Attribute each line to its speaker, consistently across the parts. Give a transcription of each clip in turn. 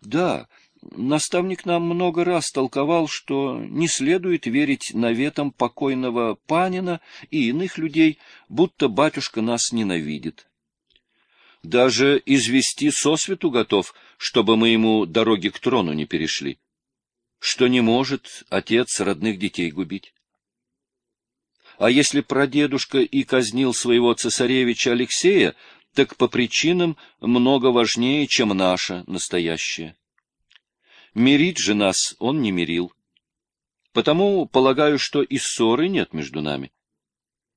Speaker 1: Да, наставник нам много раз толковал, что не следует верить наветам покойного Панина и иных людей, будто батюшка нас ненавидит. Даже извести сосвету готов, чтобы мы ему дороги к трону не перешли. Что не может отец родных детей губить. А если прадедушка и казнил своего цесаревича Алексея, так по причинам много важнее, чем наша настоящая. Мирить же нас он не мирил. Потому полагаю, что и ссоры нет между нами.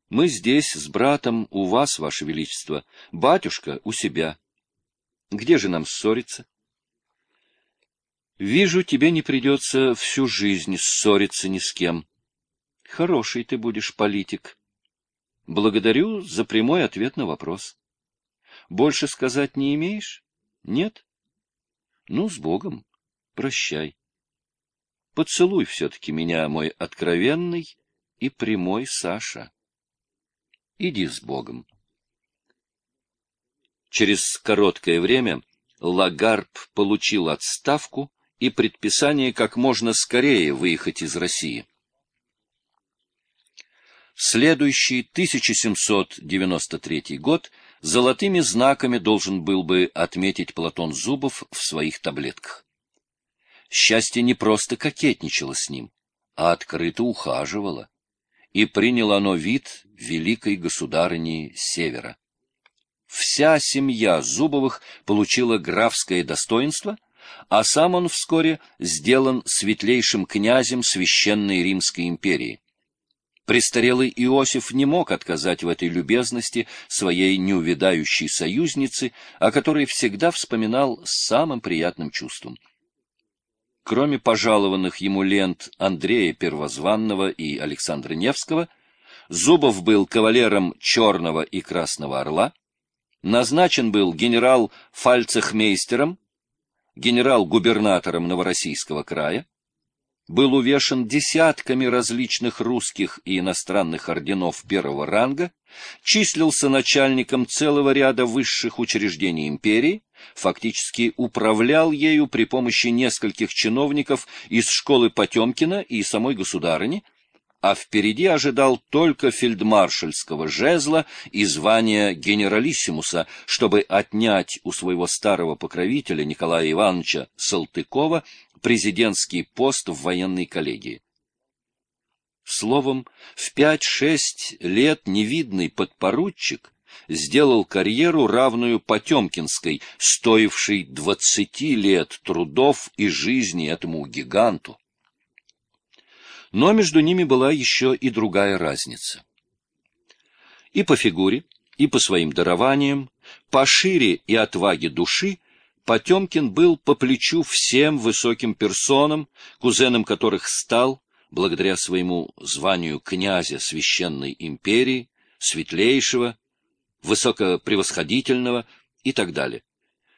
Speaker 1: Мы здесь с братом у вас, ваше величество, батюшка у себя. Где же нам ссориться? Вижу, тебе не придется всю жизнь ссориться ни с кем. Хороший ты будешь политик. Благодарю за прямой ответ на вопрос. Больше сказать не имеешь? Нет? Ну, с Богом. Прощай. Поцелуй все-таки меня, мой откровенный и прямой Саша. Иди с Богом. Через короткое время Лагарб получил отставку и предписание как можно скорее выехать из России. Следующий 1793 год золотыми знаками должен был бы отметить Платон Зубов в своих таблетках. Счастье не просто кокетничало с ним, а открыто ухаживало, и приняло оно вид великой государыни Севера. Вся семья Зубовых получила графское достоинство, а сам он вскоре сделан светлейшим князем Священной Римской империи. Престарелый Иосиф не мог отказать в этой любезности своей неувядающей союзнице, о которой всегда вспоминал с самым приятным чувством. Кроме пожалованных ему лент Андрея Первозванного и Александра Невского, Зубов был кавалером Черного и Красного Орла, назначен был генерал фальцехмейстером, генерал-губернатором Новороссийского края, был увешан десятками различных русских и иностранных орденов первого ранга, числился начальником целого ряда высших учреждений империи, фактически управлял ею при помощи нескольких чиновников из школы Потемкина и самой государыни, а впереди ожидал только фельдмаршальского жезла и звания генералиссимуса, чтобы отнять у своего старого покровителя Николая Ивановича Салтыкова президентский пост в военной коллегии. Словом, в пять-шесть лет невидный подпоручик сделал карьеру, равную Потемкинской, стоившей двадцати лет трудов и жизни этому гиганту. Но между ними была еще и другая разница. И по фигуре, и по своим дарованиям, по шире и отваге души Потемкин был по плечу всем высоким персонам, кузеном которых стал, благодаря своему званию князя священной империи, светлейшего, высокопревосходительного и так далее.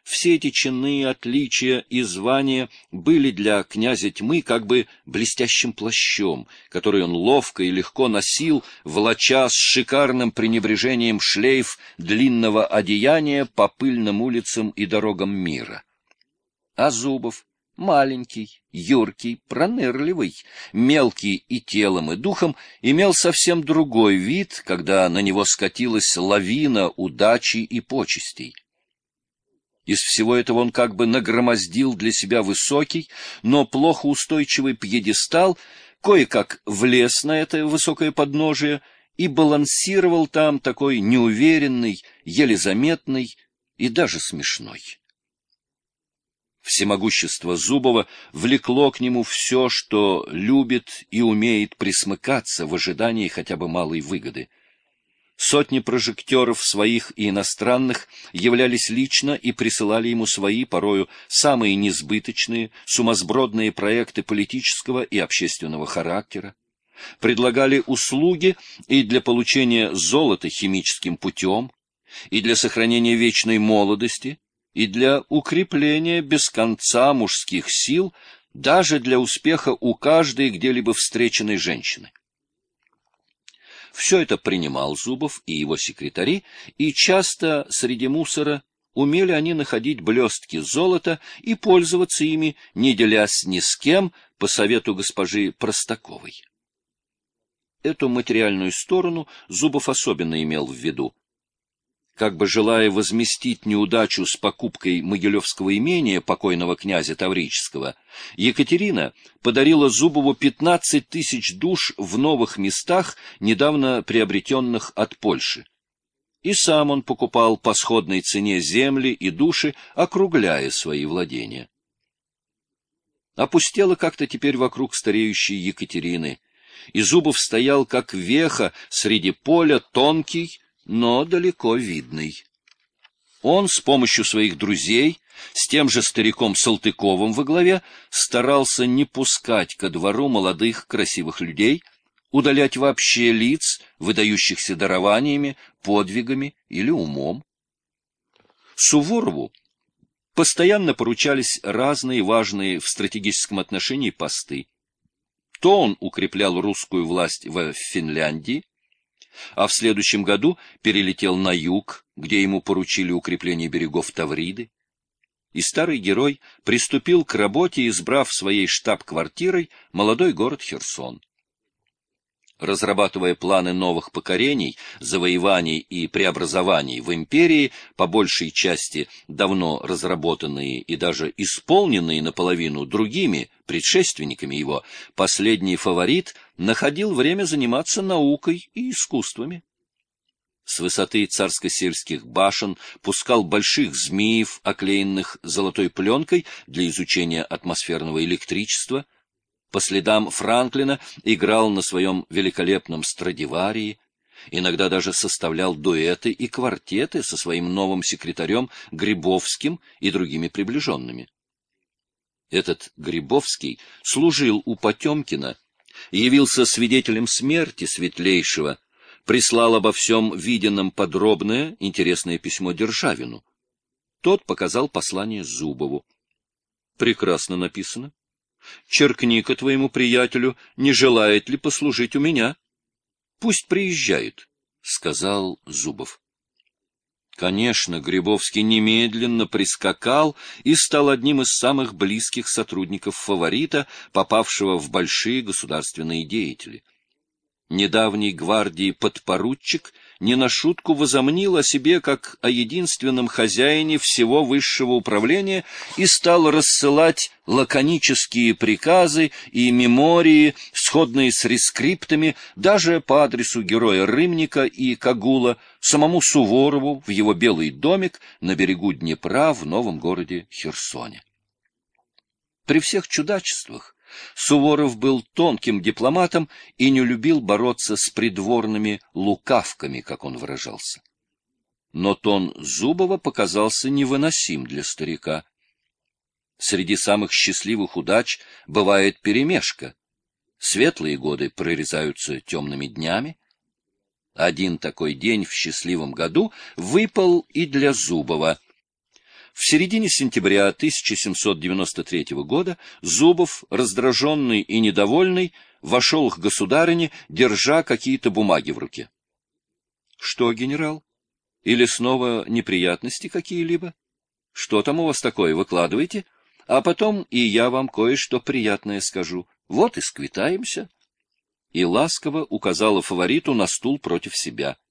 Speaker 1: Все эти чины, отличия и звания были для князя тьмы как бы блестящим плащом, который он ловко и легко носил, волоча с шикарным пренебрежением шлейф длинного одеяния по пыльным улицам и дорогам мира. А Зубов, маленький, юркий, пронырливый, мелкий и телом, и духом, имел совсем другой вид, когда на него скатилась лавина удачи и почестей. Из всего этого он как бы нагромоздил для себя высокий, но плохо устойчивый пьедестал, кое-как влез на это высокое подножие и балансировал там такой неуверенный, еле заметный и даже смешной. Всемогущество Зубова влекло к нему все, что любит и умеет присмыкаться в ожидании хотя бы малой выгоды — Сотни прожекторов своих и иностранных являлись лично и присылали ему свои, порою самые несбыточные, сумасбродные проекты политического и общественного характера. Предлагали услуги и для получения золота химическим путем, и для сохранения вечной молодости, и для укрепления без конца мужских сил, даже для успеха у каждой где-либо встреченной женщины. Все это принимал Зубов и его секретари, и часто среди мусора умели они находить блестки золота и пользоваться ими, не делясь ни с кем, по совету госпожи Простаковой. Эту материальную сторону Зубов особенно имел в виду. Как бы желая возместить неудачу с покупкой Могилевского имения покойного князя Таврического, Екатерина подарила Зубову 15 тысяч душ в новых местах, недавно приобретенных от Польши и сам он покупал по сходной цене земли и души, округляя свои владения. Опустело как-то теперь вокруг стареющей Екатерины, и Зубов стоял как веха среди поля, тонкий, но далеко видный. Он с помощью своих друзей, с тем же стариком Салтыковым во главе, старался не пускать ко двору молодых красивых людей — удалять вообще лиц, выдающихся дарованиями, подвигами или умом. Суворову постоянно поручались разные важные в стратегическом отношении посты. То он укреплял русскую власть в Финляндии, а в следующем году перелетел на юг, где ему поручили укрепление берегов Тавриды. И старый герой приступил к работе, избрав своей штаб-квартирой молодой город Херсон разрабатывая планы новых покорений, завоеваний и преобразований в империи, по большей части давно разработанные и даже исполненные наполовину другими предшественниками его, последний фаворит находил время заниматься наукой и искусствами. С высоты царско-сельских башен пускал больших змеев, оклеенных золотой пленкой для изучения атмосферного электричества, по следам Франклина играл на своем великолепном Страдиварии, иногда даже составлял дуэты и квартеты со своим новым секретарем Грибовским и другими приближенными. Этот Грибовский служил у Потемкина, явился свидетелем смерти светлейшего, прислал обо всем виденном подробное, интересное письмо Державину. Тот показал послание Зубову. Прекрасно написано. Черкни-ка твоему приятелю, не желает ли послужить у меня. Пусть приезжает, — сказал Зубов. Конечно, Грибовский немедленно прискакал и стал одним из самых близких сотрудников фаворита, попавшего в большие государственные деятели. Недавний гвардии подпоручик — не на шутку возомнил о себе как о единственном хозяине всего высшего управления и стал рассылать лаконические приказы и мемории, сходные с рескриптами, даже по адресу героя Рымника и Кагула, самому Суворову в его белый домик на берегу Днепра в новом городе Херсоне. При всех чудачествах Суворов был тонким дипломатом и не любил бороться с придворными лукавками, как он выражался. Но тон Зубова показался невыносим для старика. Среди самых счастливых удач бывает перемешка. Светлые годы прорезаются темными днями. Один такой день в счастливом году выпал и для Зубова — в середине сентября 1793 года Зубов, раздраженный и недовольный, вошел к государыне, держа какие-то бумаги в руке. — Что, генерал? Или снова неприятности какие-либо? Что там у вас такое, выкладывайте, а потом и я вам кое-что приятное скажу. Вот и сквитаемся. И ласково указала фавориту на стул против себя —